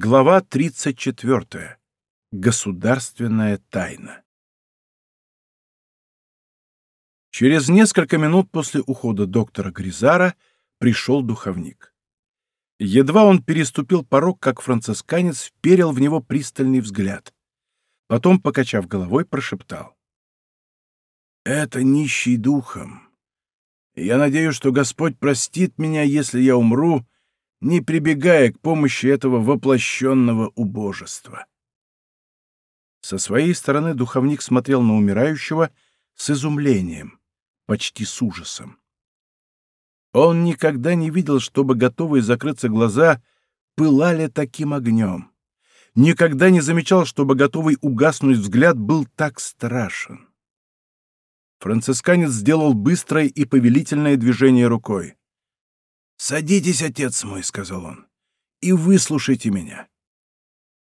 Глава 34. Государственная тайна. Через несколько минут после ухода доктора Гризара пришел духовник. Едва он переступил порог, как францисканец вперил в него пристальный взгляд. Потом, покачав головой, прошептал. «Это нищий духом. Я надеюсь, что Господь простит меня, если я умру, — не прибегая к помощи этого воплощенного убожества. Со своей стороны духовник смотрел на умирающего с изумлением, почти с ужасом. Он никогда не видел, чтобы готовые закрыться глаза пылали таким огнем. Никогда не замечал, чтобы готовый угаснуть взгляд был так страшен. Францисканец сделал быстрое и повелительное движение рукой. «Садитесь, отец мой», — сказал он, — «и выслушайте меня».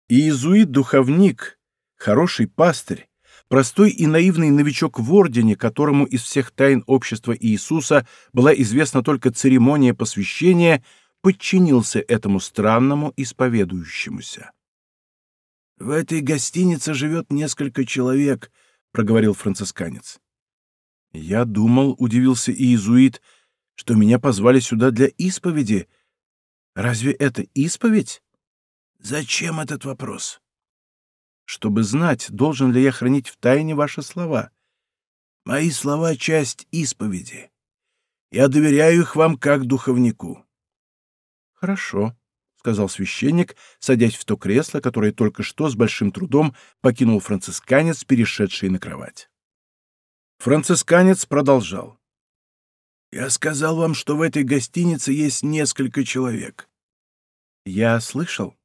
Иезуит-духовник, хороший пастырь, простой и наивный новичок в ордене, которому из всех тайн общества Иисуса была известна только церемония посвящения, подчинился этому странному исповедующемуся. «В этой гостинице живет несколько человек», — проговорил францисканец. «Я думал», — удивился иезуит, — что меня позвали сюда для исповеди. Разве это исповедь? Зачем этот вопрос? Чтобы знать, должен ли я хранить в тайне ваши слова. Мои слова — часть исповеди. Я доверяю их вам как духовнику. Хорошо, — сказал священник, садясь в то кресло, которое только что с большим трудом покинул францисканец, перешедший на кровать. Францисканец продолжал. Я сказал вам, что в этой гостинице есть несколько человек. Я слышал.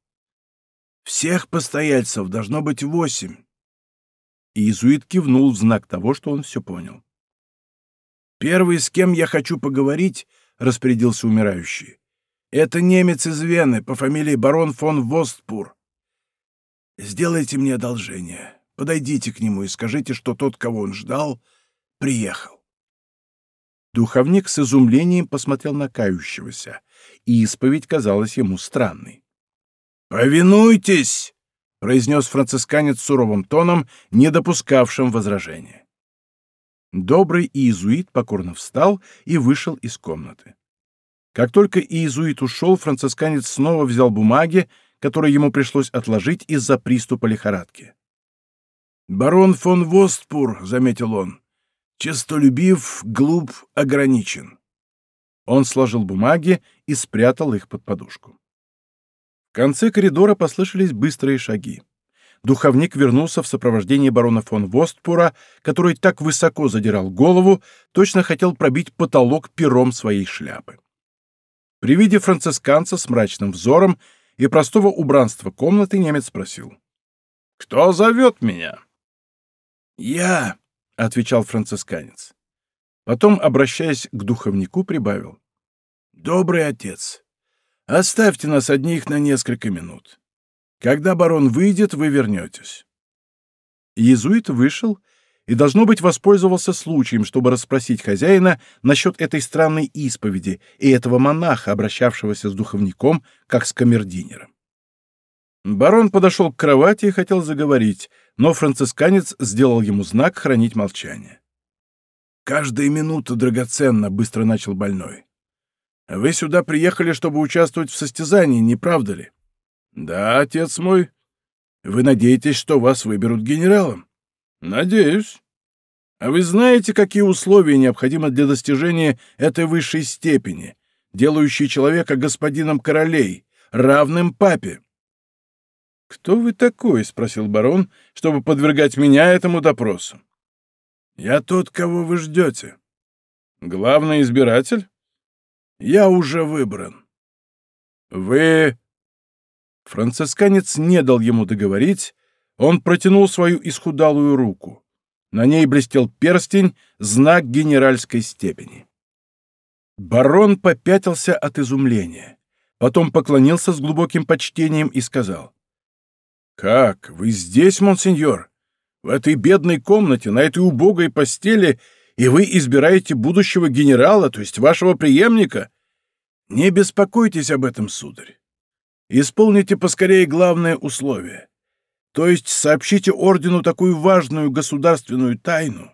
Всех постояльцев должно быть восемь. Иезуит кивнул в знак того, что он все понял. «Первый, с кем я хочу поговорить», — распорядился умирающий, — «это немец из Вены по фамилии барон фон Востпур. Сделайте мне одолжение. Подойдите к нему и скажите, что тот, кого он ждал, приехал». Духовник с изумлением посмотрел на кающегося, и исповедь казалась ему странной. «Повинуйтесь!» — произнес францисканец суровым тоном, не допускавшим возражения. Добрый иезуит покорно встал и вышел из комнаты. Как только иезуит ушел, францисканец снова взял бумаги, которые ему пришлось отложить из-за приступа лихорадки. «Барон фон Востпур», — заметил он, Честолюбив, глуп, ограничен. Он сложил бумаги и спрятал их под подушку. В конце коридора послышались быстрые шаги. Духовник вернулся в сопровождении барона фон Востпура, который так высоко задирал голову, точно хотел пробить потолок пером своей шляпы. При виде францисканца с мрачным взором и простого убранства комнаты немец спросил. «Кто зовет меня?» «Я», — отвечал францисканец. Потом, обращаясь к духовнику, прибавил. «Добрый отец, оставьте нас одних на несколько минут. Когда барон выйдет, вы вернетесь». Иезуит вышел и, должно быть, воспользовался случаем, чтобы расспросить хозяина насчет этой странной исповеди и этого монаха, обращавшегося с духовником, как с камердинером. Барон подошел к кровати и хотел заговорить, но францисканец сделал ему знак хранить молчание. «Каждая минута драгоценна», — быстро начал больной. «Вы сюда приехали, чтобы участвовать в состязании, не правда ли?» «Да, отец мой. Вы надеетесь, что вас выберут генералом?» «Надеюсь. А вы знаете, какие условия необходимы для достижения этой высшей степени, делающей человека господином королей, равным папе?» «Кто вы такой?» — спросил барон, — «чтобы подвергать меня этому допросу». «Я тот, кого вы ждете». «Главный избиратель?» «Я уже выбран». «Вы...» Францисканец не дал ему договорить, он протянул свою исхудалую руку. На ней блестел перстень, знак генеральской степени. Барон попятился от изумления, потом поклонился с глубоким почтением и сказал, «Как? Вы здесь, монсеньор? В этой бедной комнате, на этой убогой постели, и вы избираете будущего генерала, то есть вашего преемника? Не беспокойтесь об этом, сударь. Исполните поскорее главное условие. То есть сообщите ордену такую важную государственную тайну,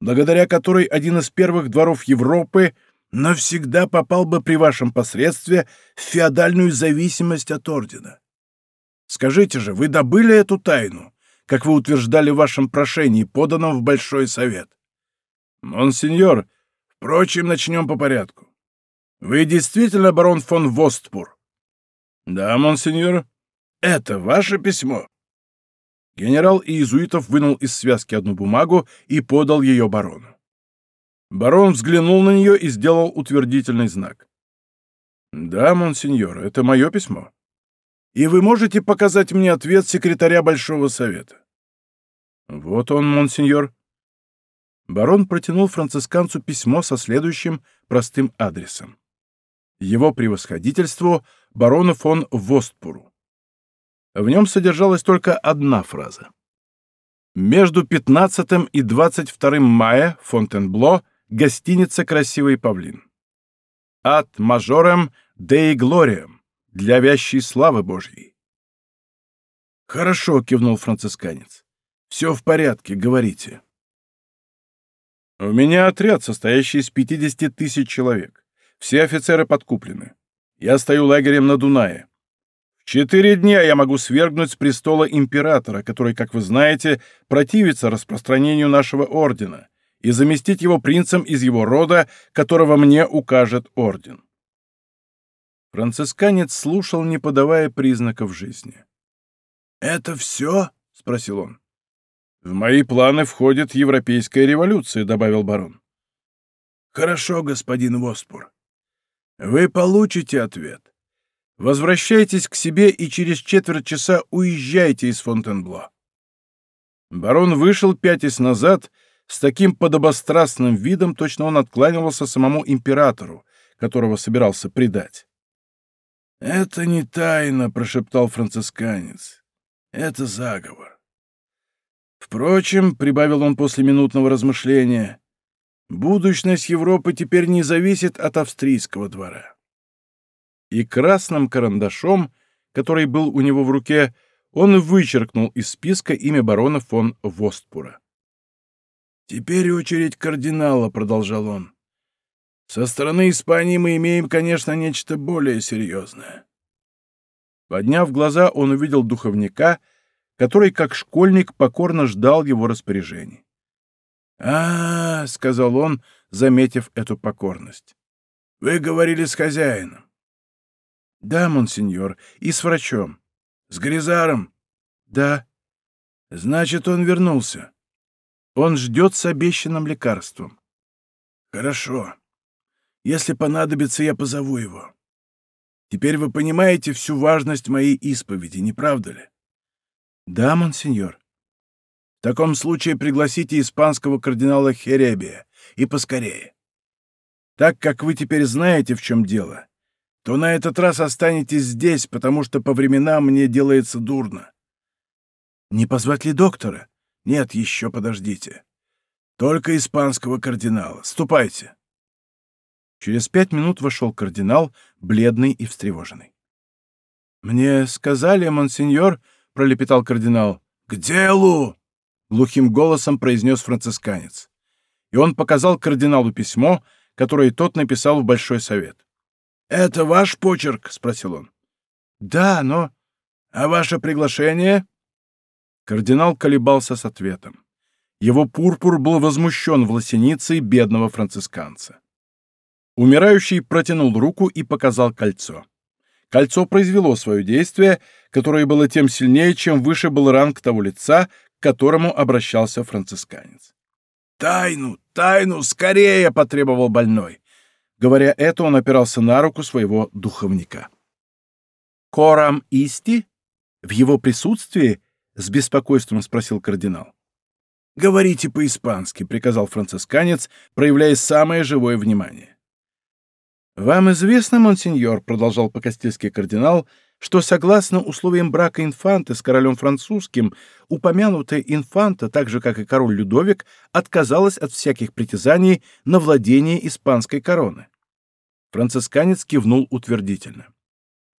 благодаря которой один из первых дворов Европы навсегда попал бы при вашем посредстве в феодальную зависимость от ордена. Скажите же, вы добыли эту тайну, как вы утверждали в вашем прошении, поданном в Большой Совет? Монсеньор, впрочем, начнем по порядку. Вы действительно барон фон Востпур? Да, монсеньор. Это ваше письмо. Генерал Иезуитов вынул из связки одну бумагу и подал ее барону. Барон взглянул на нее и сделал утвердительный знак. «Да, монсеньор, это мое письмо. И вы можете показать мне ответ секретаря Большого Совета?» «Вот он, монсеньор». Барон протянул францисканцу письмо со следующим простым адресом. Его превосходительству барону фон Востпуру. В нем содержалась только одна фраза. Между 15 и 22 мая Фонтенбло гостиница «Красивый павлин». От мажорем Деи Глорием для вящей славы Божьей. «Хорошо», — кивнул францисканец. «Все в порядке, говорите». «У меня отряд, состоящий из 50 тысяч человек. Все офицеры подкуплены. Я стою лагерем на Дунае. В четыре дня я могу свергнуть с престола императора, который, как вы знаете, противится распространению нашего ордена, и заместить его принцем из его рода, которого мне укажет орден. Францисканец слушал, не подавая признаков жизни. «Это все?» — спросил он. «В мои планы входит европейская революция», — добавил барон. «Хорошо, господин Воспур. Вы получите ответ. Возвращайтесь к себе и через четверть часа уезжайте из Фонтенбло». Барон вышел, пятясь назад, с таким подобострастным видом точно он откланивался самому императору, которого собирался предать. «Это не тайна», — прошептал францисканец. «Это заговор». Впрочем, — прибавил он после минутного размышления, — будущность Европы теперь не зависит от австрийского двора. И красным карандашом, который был у него в руке, он вычеркнул из списка имя барона фон Востпура. «Теперь очередь кардинала», — продолжал он. «Со стороны Испании мы имеем, конечно, нечто более серьезное». Подняв глаза, он увидел духовника, который, как школьник, покорно ждал его распоряжений. а, -а, -а сказал он, заметив эту покорность. «Вы говорили с хозяином». «Да, монсеньор, и с врачом». «С Гризаром?» «Да». «Значит, он вернулся». Он ждет с обещанным лекарством. Хорошо. Если понадобится, я позову его. Теперь вы понимаете всю важность моей исповеди, не правда ли? Да, монсеньор. В таком случае пригласите испанского кардинала Херебия, и поскорее. Так как вы теперь знаете, в чем дело, то на этот раз останетесь здесь, потому что по временам мне делается дурно. Не позвать ли доктора? Нет, еще подождите. Только испанского кардинала. Ступайте. Через пять минут вошел кардинал, бледный и встревоженный. «Мне сказали, монсеньор», — пролепетал кардинал. «К делу!» — глухим голосом произнес францисканец. И он показал кардиналу письмо, которое тот написал в Большой Совет. «Это ваш почерк?» — спросил он. «Да, но...» «А ваше приглашение?» Кардинал колебался с ответом. Его пурпур был возмущен власеницей бедного францисканца. Умирающий протянул руку и показал кольцо. Кольцо произвело свое действие, которое было тем сильнее, чем выше был ранг того лица, к которому обращался францисканец. «Тайну! Тайну! Скорее!» — потребовал больной. Говоря это, он опирался на руку своего духовника. «Корам исти? В его присутствии — с беспокойством спросил кардинал. «Говорите по-испански», — приказал францисканец, проявляя самое живое внимание. «Вам известно, монсеньор», — продолжал по-кастильски кардинал, что, согласно условиям брака инфанты с королем французским, упомянутая инфанта, так же, как и король Людовик, отказалась от всяких притязаний на владение испанской короны. Францисканец кивнул утвердительно.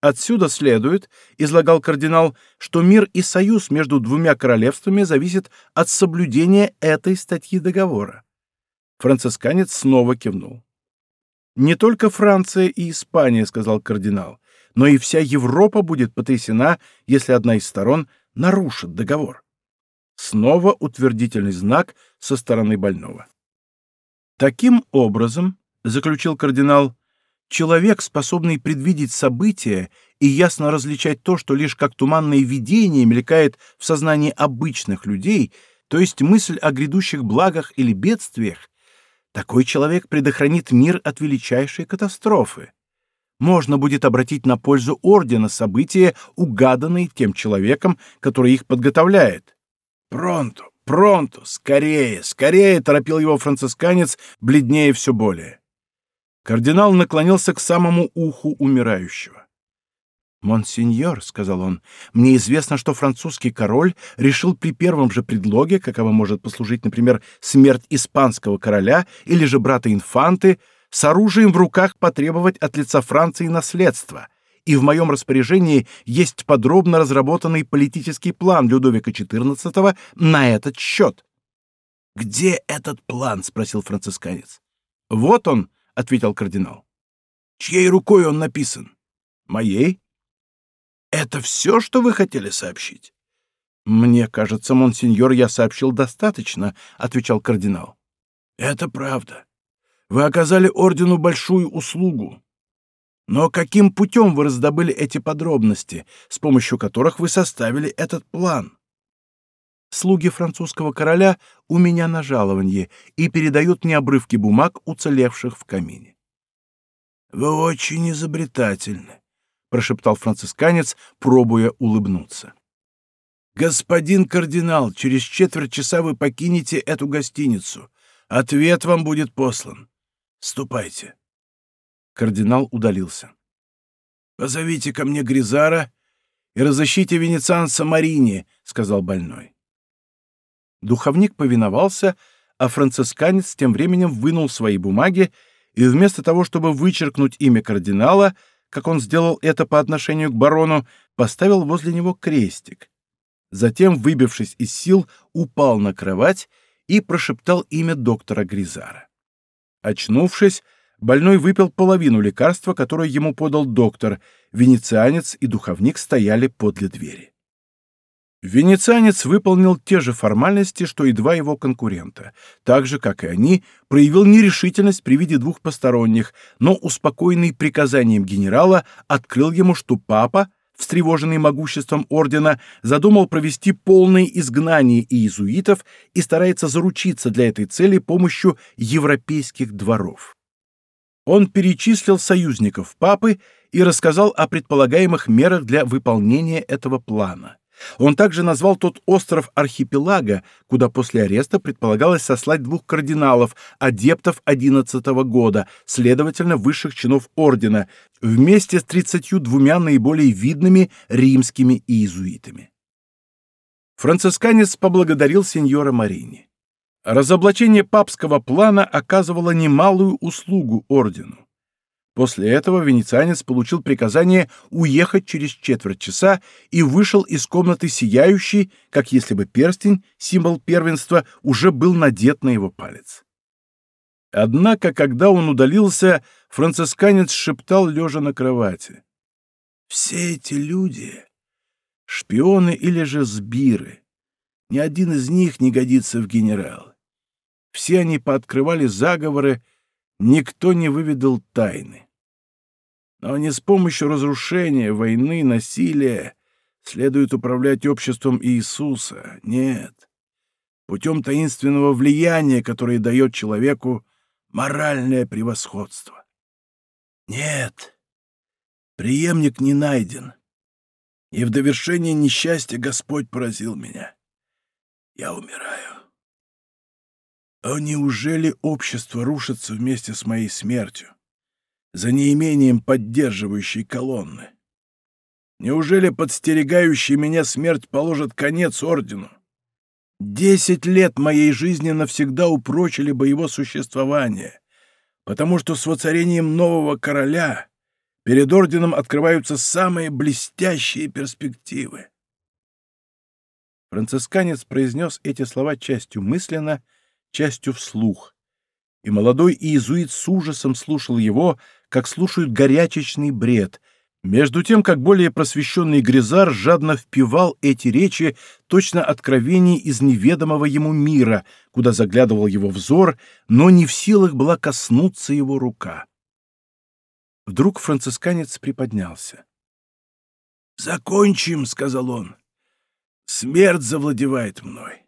Отсюда следует, излагал кардинал, что мир и союз между двумя королевствами зависит от соблюдения этой статьи договора. Францисканец снова кивнул. Не только Франция и Испания, сказал кардинал, но и вся Европа будет потрясена, если одна из сторон нарушит договор. Снова утвердительный знак со стороны больного. Таким образом, заключил кардинал, Человек, способный предвидеть события и ясно различать то, что лишь как туманное видение мелькает в сознании обычных людей, то есть мысль о грядущих благах или бедствиях, такой человек предохранит мир от величайшей катастрофы. Можно будет обратить на пользу ордена события, угаданные тем человеком, который их подготовляет. «Пронто! Пронто! Скорее! Скорее!» — торопил его францисканец, бледнее все более. Кардинал наклонился к самому уху умирающего. «Монсеньор», — сказал он, — «мне известно, что французский король решил при первом же предлоге, какова может послужить, например, смерть испанского короля или же брата инфанты, с оружием в руках потребовать от лица Франции наследство, и в моем распоряжении есть подробно разработанный политический план Людовика XIV на этот счет». «Где этот план?» — спросил францисканец. «Вот он», — ответил кардинал. «Чьей рукой он написан?» «Моей». «Это все, что вы хотели сообщить?» «Мне кажется, монсеньор, я сообщил достаточно», — отвечал кардинал. «Это правда. Вы оказали ордену большую услугу. Но каким путем вы раздобыли эти подробности, с помощью которых вы составили этот план?» слуги французского короля у меня на жалованье и передают мне обрывки бумаг, уцелевших в камине. «Вы очень изобретательны», — прошептал францисканец, пробуя улыбнуться. «Господин кардинал, через четверть часа вы покинете эту гостиницу. Ответ вам будет послан. Ступайте». Кардинал удалился. «Позовите ко мне Гризара и разыщите венецианца Марини», — сказал больной. Духовник повиновался, а францисканец тем временем вынул свои бумаги и вместо того, чтобы вычеркнуть имя кардинала, как он сделал это по отношению к барону, поставил возле него крестик. Затем, выбившись из сил, упал на кровать и прошептал имя доктора Гризара. Очнувшись, больной выпил половину лекарства, которое ему подал доктор. Венецианец и духовник стояли подле двери. Венецианец выполнил те же формальности, что и два его конкурента. Так же, как и они, проявил нерешительность при виде двух посторонних, но, успокоенный приказанием генерала, открыл ему, что папа, встревоженный могуществом ордена, задумал провести полное изгнание иезуитов и старается заручиться для этой цели помощью европейских дворов. Он перечислил союзников папы и рассказал о предполагаемых мерах для выполнения этого плана. Он также назвал тот остров архипелага, куда после ареста предполагалось сослать двух кардиналов, адептов 11 года, следовательно, высших чинов ордена, вместе с 32 наиболее видными римскими иезуитами. Францисканец поблагодарил сеньора Марини. Разоблачение папского плана оказывало немалую услугу ордену. После этого венецианец получил приказание уехать через четверть часа и вышел из комнаты сияющий, как если бы перстень, символ первенства, уже был надет на его палец. Однако, когда он удалился, францисканец шептал, лежа на кровати. «Все эти люди — шпионы или же сбиры. Ни один из них не годится в генерал. Все они пооткрывали заговоры, никто не выведал тайны. Но не с помощью разрушения, войны, насилия следует управлять обществом Иисуса. Нет. Путем таинственного влияния, которое дает человеку моральное превосходство. Нет. Приемник не найден. И в довершение несчастья Господь поразил меня. Я умираю. А неужели общество рушится вместе с моей смертью, за неимением поддерживающей колонны? Неужели подстерегающая меня смерть положит конец ордену? Десять лет моей жизни навсегда упрочили бы его существование, потому что с воцарением нового короля Перед орденом открываются самые блестящие перспективы. Францисканец произнес эти слова частью мысленно, частью вслух, и молодой иезуит с ужасом слушал его, как слушают горячечный бред, между тем, как более просвещенный Гризар жадно впивал эти речи точно откровений из неведомого ему мира, куда заглядывал его взор, но не в силах была коснуться его рука. Вдруг францисканец приподнялся. «Закончим», — сказал он. «Смерть завладевает мной.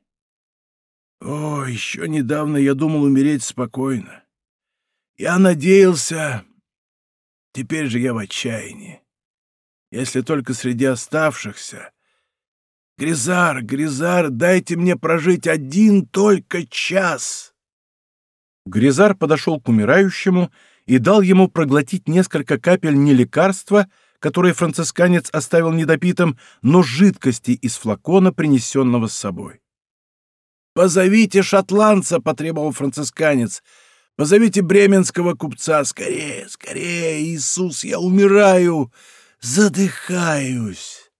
О, еще недавно я думал умереть спокойно. Я надеялся... Теперь же я в отчаянии. Если только среди оставшихся... Гризар, Гризар, дайте мне прожить один только час!» Гризар подошел к умирающему и дал ему проглотить несколько капель не лекарства, которое францисканец оставил недопитым, но жидкости из флакона, принесенного с собой. «Позовите шотландца!» — потребовал францисканец. «Позовите бременского купца! Скорее, скорее! Иисус, я умираю! Задыхаюсь!»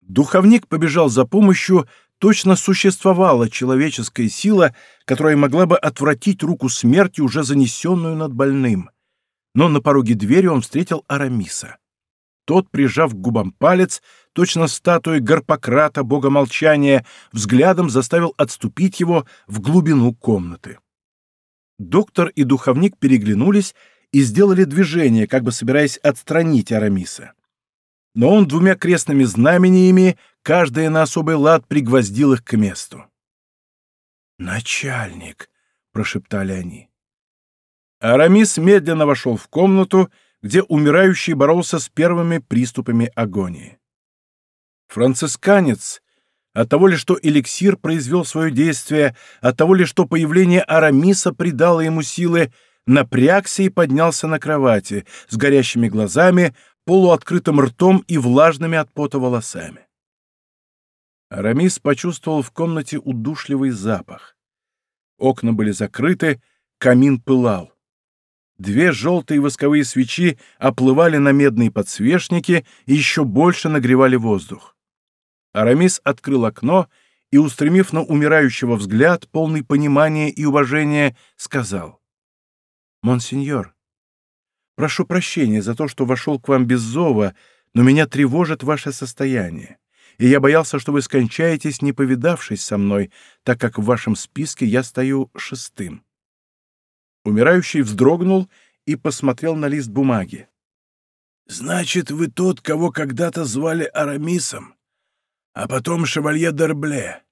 Духовник побежал за помощью, точно существовала человеческая сила, которая могла бы отвратить руку смерти, уже занесенную над больным. Но на пороге двери он встретил Арамиса. Тот, прижав к губам палец, точно статуей Гарпократа, бога молчания, взглядом заставил отступить его в глубину комнаты. Доктор и духовник переглянулись и сделали движение, как бы собираясь отстранить Арамиса. Но он двумя крестными знамениями каждая на особый лад пригвоздил их к месту. «Начальник!» — прошептали они. Арамис медленно вошел в комнату, где умирающий боролся с первыми приступами агонии. Францисканец, от того ли, что эликсир произвел свое действие, от того ли, что появление Арамиса придало ему силы, напрягся и поднялся на кровати с горящими глазами, полуоткрытым ртом и влажными от пота волосами. Арамис почувствовал в комнате удушливый запах. Окна были закрыты, камин пылал. Две желтые восковые свечи оплывали на медные подсвечники и еще больше нагревали воздух. Арамис открыл окно и, устремив на умирающего взгляд, полный понимания и уважения, сказал. «Монсеньор, прошу прощения за то, что вошел к вам без зова, но меня тревожит ваше состояние и я боялся, что вы скончаетесь, не повидавшись со мной, так как в вашем списке я стою шестым». Умирающий вздрогнул и посмотрел на лист бумаги. «Значит, вы тот, кого когда-то звали Арамисом, а потом шевалье Дербле.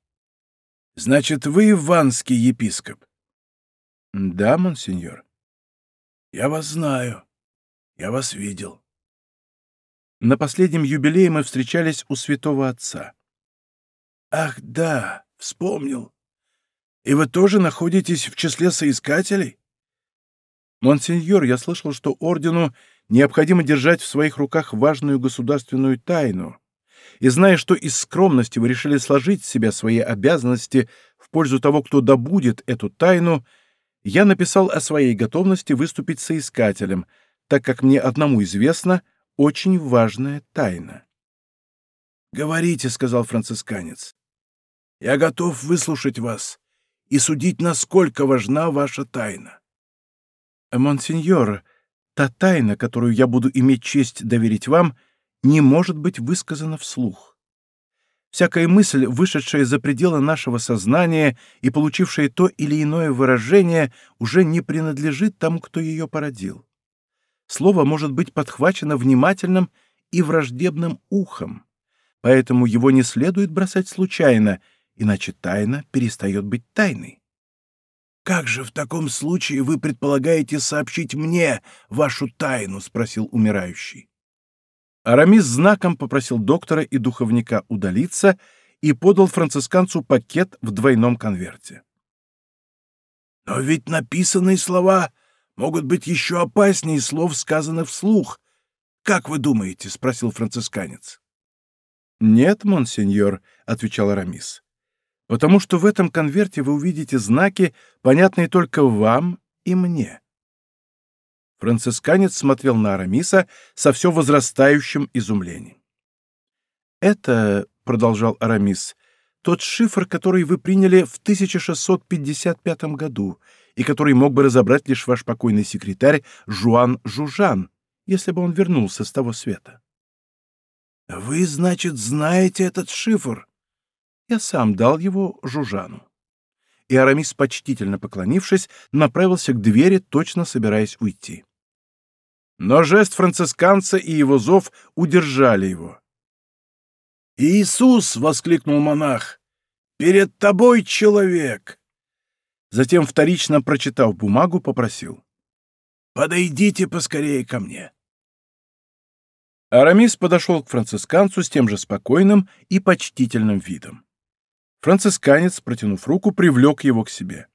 Значит, вы ванский епископ?» «Да, монсеньор». «Я вас знаю. Я вас видел. На последнем юбилее мы встречались у святого отца. «Ах, да, вспомнил. И вы тоже находитесь в числе соискателей?» «Монсеньор, я слышал, что ордену необходимо держать в своих руках важную государственную тайну. И зная, что из скромности вы решили сложить с себя свои обязанности в пользу того, кто добудет эту тайну, я написал о своей готовности выступить соискателем, так как мне одному известно — очень важная тайна. «Говорите», — сказал францисканец. «Я готов выслушать вас и судить, насколько важна ваша тайна». «Монсеньор, та тайна, которую я буду иметь честь доверить вам, не может быть высказана вслух. Всякая мысль, вышедшая за пределы нашего сознания и получившая то или иное выражение, уже не принадлежит тому, кто ее породил слово может быть подхвачено внимательным и враждебным ухом, поэтому его не следует бросать случайно, иначе тайна перестает быть тайной. «Как же в таком случае вы предполагаете сообщить мне вашу тайну?» — спросил умирающий. Арамис знаком попросил доктора и духовника удалиться и подал францисканцу пакет в двойном конверте. «Но ведь написанные слова могут быть еще опаснее слов, сказанных вслух. Как вы думаете?» — спросил францисканец. «Нет, монсеньор», — отвечал Арамис, — «потому что в этом конверте вы увидите знаки, понятные только вам и мне». Францисканец смотрел на Арамиса со все возрастающим изумлением. «Это, — продолжал Арамис, — тот шифр, который вы приняли в 1655 году и который мог бы разобрать лишь ваш покойный секретарь Жуан Жужан, если бы он вернулся с того света». «Вы, значит, знаете этот шифр?» Я сам дал его Жужану. И Арамис, почтительно поклонившись, направился к двери, точно собираясь уйти. Но жест францисканца и его зов удержали его. «Иисус!» — воскликнул монах. «Перед тобой человек!» Затем, вторично прочитав бумагу, попросил. «Подойдите поскорее ко мне!» Арамис подошел к францисканцу с тем же спокойным и почтительным видом. Францисканец, протянув руку, привлек его к себе.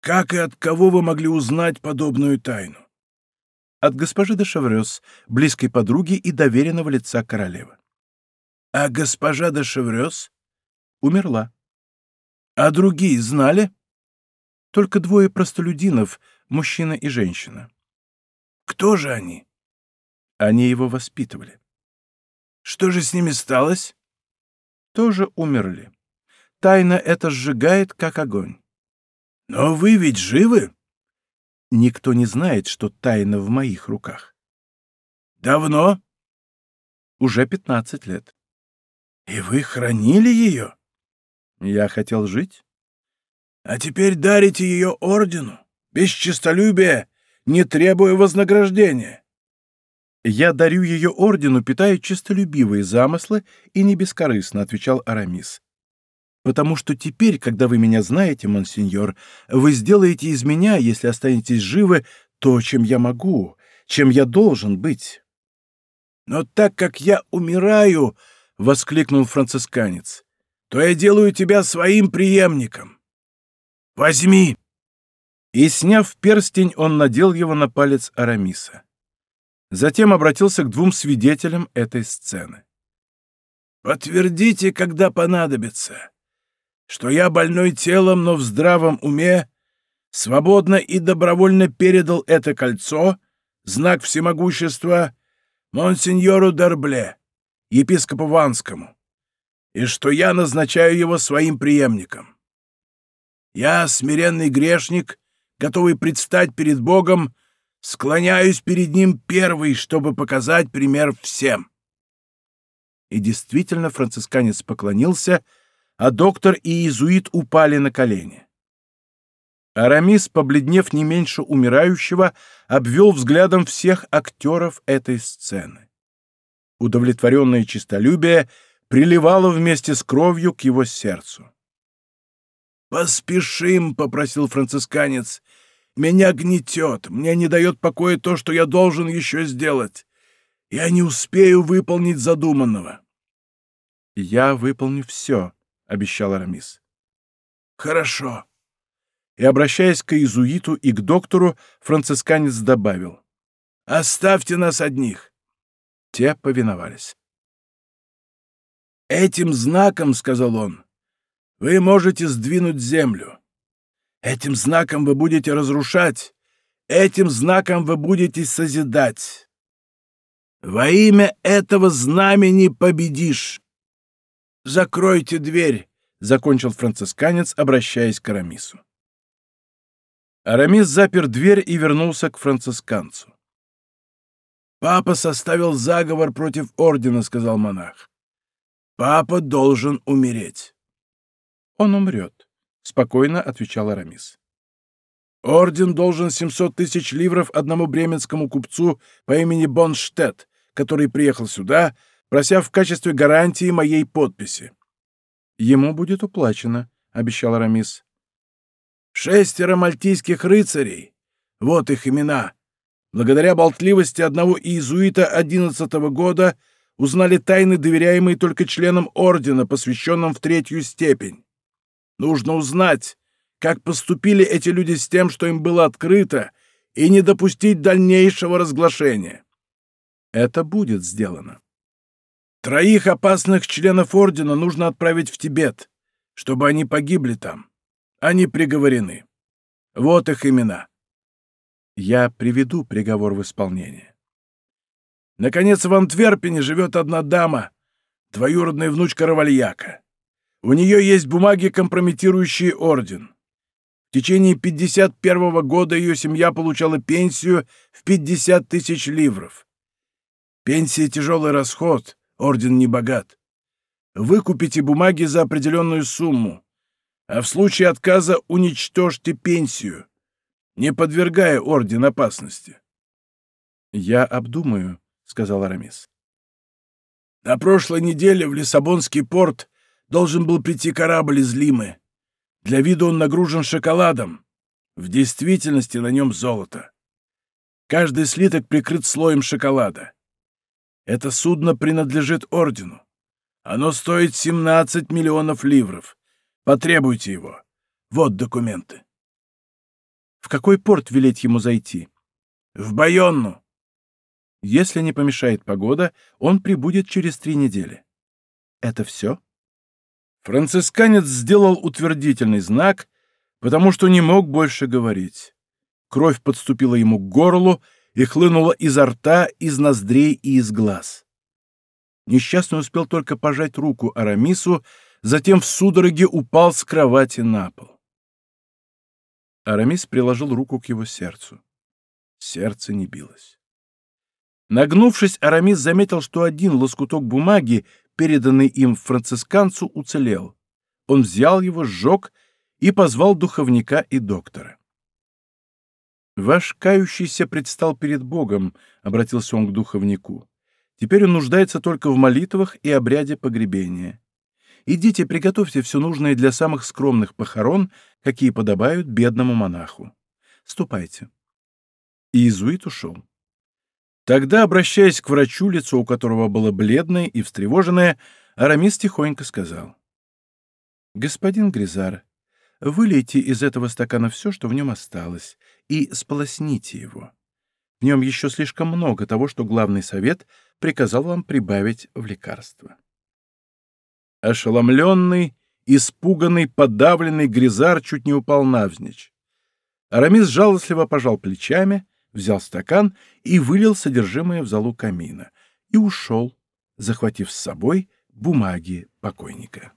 «Как и от кого вы могли узнать подобную тайну?» от госпожи де Шеврёс, близкой подруги и доверенного лица королевы. А госпожа де Шеврёс? Умерла. А другие знали? Только двое простолюдинов, мужчина и женщина. Кто же они? Они его воспитывали. Что же с ними сталось? Тоже умерли. Тайна эта сжигает, как огонь. Но вы ведь живы? Никто не знает, что тайна в моих руках. Давно? Уже пятнадцать лет. И вы хранили ее? Я хотел жить. А теперь дарите ее ордену, без честолюбия, не требуя вознаграждения. Я дарю ее ордену, питая честолюбивые замыслы и не бескорыстно, отвечал Арамис потому что теперь, когда вы меня знаете, монсеньор, вы сделаете из меня, если останетесь живы, то, чем я могу, чем я должен быть». «Но так как я умираю», — воскликнул францисканец, — «то я делаю тебя своим преемником. Возьми!» И, сняв перстень, он надел его на палец Арамиса. Затем обратился к двум свидетелям этой сцены. «Подтвердите, когда понадобится что я больной телом, но в здравом уме, свободно и добровольно передал это кольцо, знак всемогущества, монсеньору Дербле, епископу Ванскому, и что я назначаю его своим преемником. Я, смиренный грешник, готовый предстать перед Богом, склоняюсь перед ним первый, чтобы показать пример всем. И действительно францисканец поклонился — а доктор и иезуит упали на колени. Арамис, побледнев не меньше умирающего, обвел взглядом всех актеров этой сцены. Удовлетворенное честолюбие приливало вместе с кровью к его сердцу. «Поспешим», — попросил францисканец. «Меня гнетет, мне не дает покоя то, что я должен еще сделать. Я не успею выполнить задуманного». «Я выполню все», — обещал Арамис. «Хорошо». И, обращаясь к иезуиту и к доктору, францисканец добавил. «Оставьте нас одних». Те повиновались. «Этим знаком, — сказал он, — вы можете сдвинуть землю. Этим знаком вы будете разрушать, этим знаком вы будете созидать. Во имя этого знамени победишь. «Закройте дверь!» — закончил францисканец, обращаясь к Арамису. Арамис запер дверь и вернулся к францисканцу. «Папа составил заговор против ордена», — сказал монах. «Папа должен умереть». «Он умрет», — спокойно отвечал Арамис. «Орден должен 700 тысяч ливров одному бременскому купцу по имени Бонштедт, который приехал сюда, прося в качестве гарантии моей подписи. «Ему будет уплачено», — обещал Арамис. «Шестеро мальтийских рыцарей. Вот их имена. Благодаря болтливости одного иезуита одиннадцатого года узнали тайны, доверяемые только членам ордена, посвященным в третью степень. Нужно узнать, как поступили эти люди с тем, что им было открыто, и не допустить дальнейшего разглашения. Это будет сделано. Троих опасных членов Ордена нужно отправить в Тибет, чтобы они погибли там. Они приговорены. Вот их имена. Я приведу приговор в исполнение. Наконец, в Антверпене живет одна дама, двоюродная внучка Равальяка. У нее есть бумаги, компрометирующие орден. В течение 51 года ее семья получала пенсию в 50 тысяч ливров. Пенсия — тяжелый расход, орден не богат. Выкупите бумаги за определенную сумму, а в случае отказа уничтожьте пенсию, не подвергая орден опасности. «Я обдумаю», — сказал Арамис. На прошлой неделе в Лиссабонский порт должен был прийти корабль из Лимы. Для вида он нагружен шоколадом. В действительности на нем золото. Каждый слиток прикрыт слоем шоколада. Это судно принадлежит ордену. Оно стоит 17 миллионов ливров. Потребуйте его. Вот документы. В какой порт велеть ему зайти? В Байонну. Если не помешает погода, он прибудет через три недели. Это все? Францисканец сделал утвердительный знак, потому что не мог больше говорить. Кровь подступила ему к горлу и хлынула изо рта, из ноздрей и из глаз. Несчастный успел только пожать руку Арамису, затем в судороге упал с кровати на пол. Арамис приложил руку к его сердцу. Сердце не билось. Нагнувшись, Арамис заметил, что один лоскуток бумаги, переданный им францисканцу, уцелел. Он взял его, сжег и позвал духовника и доктора. «Ваш кающийся предстал перед Богом», — обратился он к духовнику. «Теперь он нуждается только в молитвах и обряде погребения. Идите, приготовьте все нужное для самых скромных похорон, какие подобают бедному монаху. Ступайте». И иезуит ушел. Тогда, обращаясь к врачу, лицо у которого было бледное и встревоженное, Арамис тихонько сказал. «Господин Гризар, вылейте из этого стакана все, что в нем осталось, и сполосните его. В нем еще слишком много того, что главный совет приказал вам прибавить в лекарство». Ошеломленный, испуганный, подавленный Гризар чуть не упал навзничь. Арамис жалостливо пожал плечами — взял стакан и вылил содержимое в залу камина и ушел, захватив с собой бумаги покойника.